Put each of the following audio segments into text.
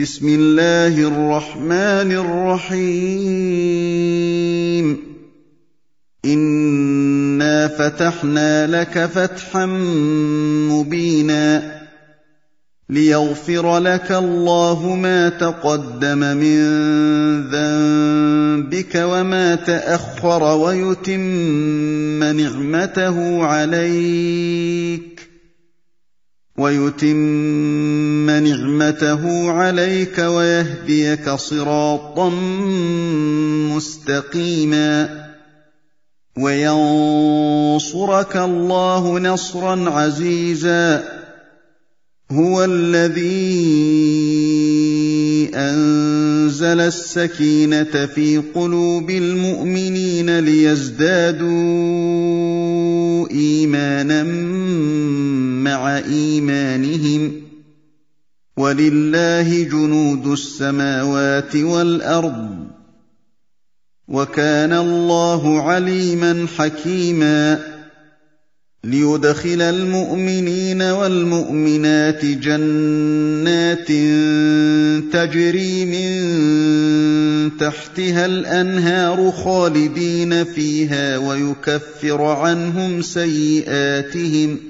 بسم الله الرحمن الرحيم. انا فتحنا لك فتحا مبينا ليغفر لك الله ما تقدم من ذنبك وما تاخر ويتم نعمته عليك. ويتم نعمته عليك ويهديك صراطا مستقيما وينصرك الله نصرا عزيزا هو الذي أنزل السكينة في قلوب المؤمنين ليزدادوا إيمانا مع إيمانهم ولله جنود السماوات والأرض وكان الله عليما حكيما ليدخل المؤمنين والمؤمنات جنات تجري من تحتها الأنهار خالدين فيها ويكفر عنهم سيئاتهم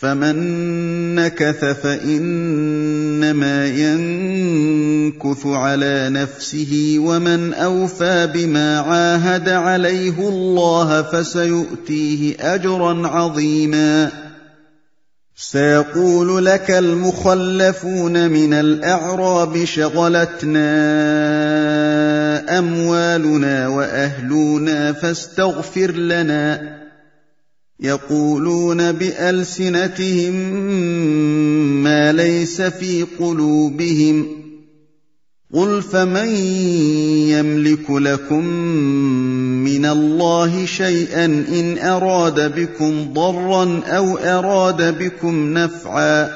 فمن نكث فانما ينكث على نفسه ومن اوفى بما عاهد عليه الله فسيؤتيه اجرا عظيما سيقول لك المخلفون من الاعراب شغلتنا اموالنا واهلنا فاستغفر لنا يقولون بألسنتهم ما ليس في قلوبهم قل فمن يملك لكم من الله شيئا إن أراد بكم ضرا أو أراد بكم نفعا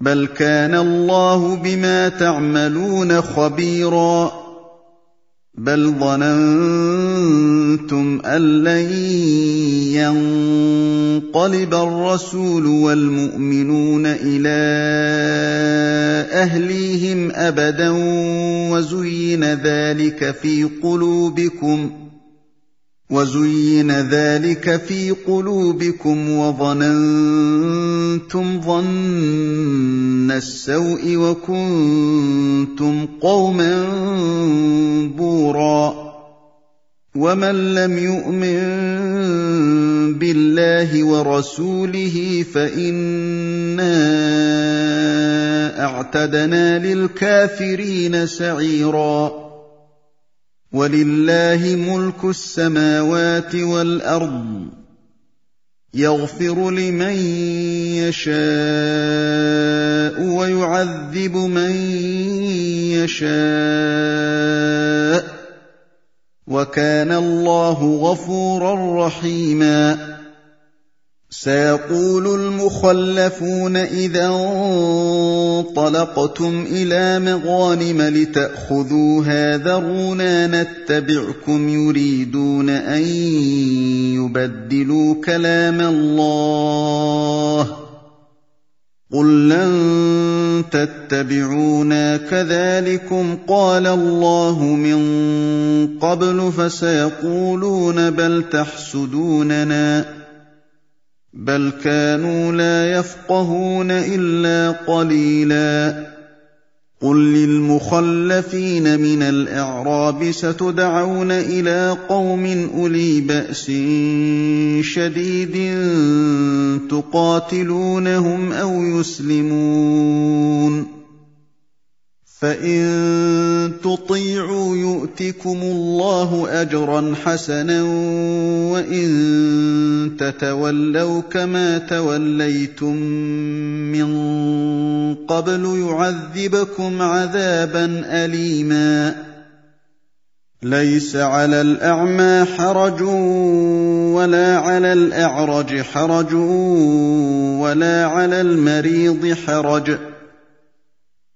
بل كان الله بما تعملون خبيرا بل ظننتم أن لن ينقلب الرسول والمؤمنون إلى أهليهم أبدا وزين ذلك في قلوبكم وزين ذلك في قلوبكم وظننتم ظن السوء وكنتم قوما بورا ومن لم يؤمن بالله ورسوله فإنا أعتدنا للكافرين سعيرا. ولله ملك السماوات والأرض يغفر لمن يشاء ويعذب من يشاء. وكان الله غفورا رحيما. سيقول المخلفون إذا انطلقتم إلى مغانم لتاخذوها ذرونا نتبعكم يريدون أن يبدلوا كلام الله. قل لن تتبعونا كذلكم قال الله من قبل فسيقولون بل تحسدوننا بل كانوا لا يفقهون الا قليلا قل للمخلفين من الاعراب ستدعون إلى قوم اولي باس شديد تقاتلونهم أو يسلمون فان تطيعوا يؤتكم الله اجرا حسنا وان تتولوا كما توليتم من قبل يعذبكم عذابا اليما ليس على الاعمى حرج ولا على الاعرج حرج ولا على المريض حرج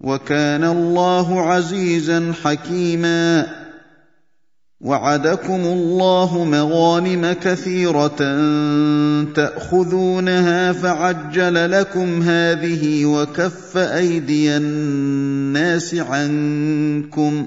وكان الله عزيزا حكيما. وعدكم الله مغانم كثيرة تأخذونها فعجل لكم هذه وكف أيدي الناس عنكم.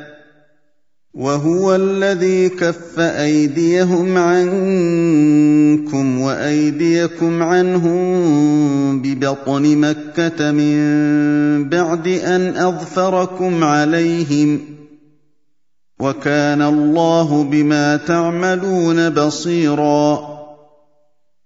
وهو الذي كف أيديهم عنكم وأيديكم عنهم ببطن مكة من بعد أن أظفركم عليهم وكان الله بما تعملون بصيرا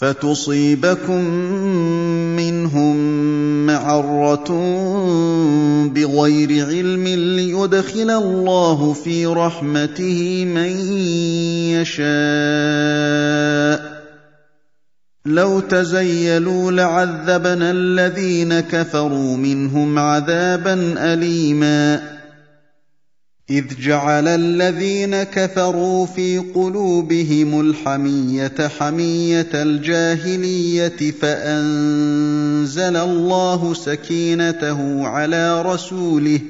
فتصيبكم منهم معرة بغير علم ليدخل الله في رحمته من يشاء. لو تزيلوا لعذبنا الذين كفروا منهم عذابا أليما. إذ جعل الذين كفروا في قلوبهم الحمية حمية الجاهلية فأنزل الله سكينته على رسوله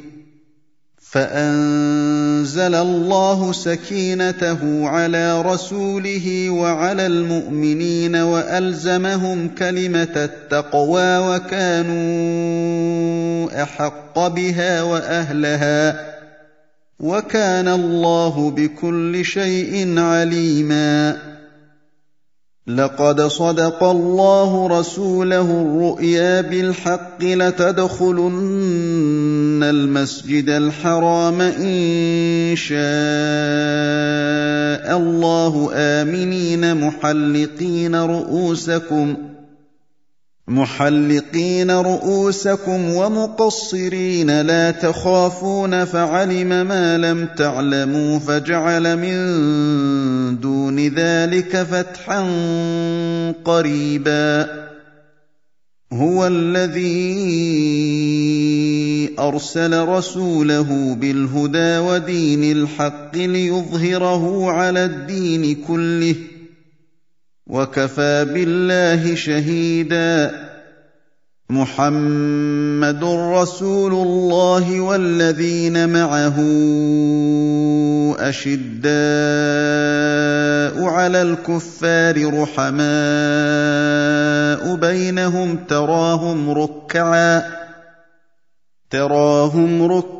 فأنزل انزل الله سكينته على رسوله وعلى المؤمنين وألزمهم كلمة التقوى وكانوا أحق بها وأهلها وكان الله بكل شيء عليما. لقد صدق الله رسوله الرؤيا بالحق لتدخلن المسجد الحرام إن شاء الله آمنين محلقين رؤوسكم. محلقين رؤوسكم ومقصرين لا تخافون فعلم ما لم تعلموا فجعل من دون ذلك فتحا قريبا هو الذي ارسل رسوله بالهدى ودين الحق ليظهره على الدين كله وكفى بالله شهيدا. محمد رسول الله والذين معه أشداء على الكفار رحماء بينهم تراهم ركعا تراهم ركعا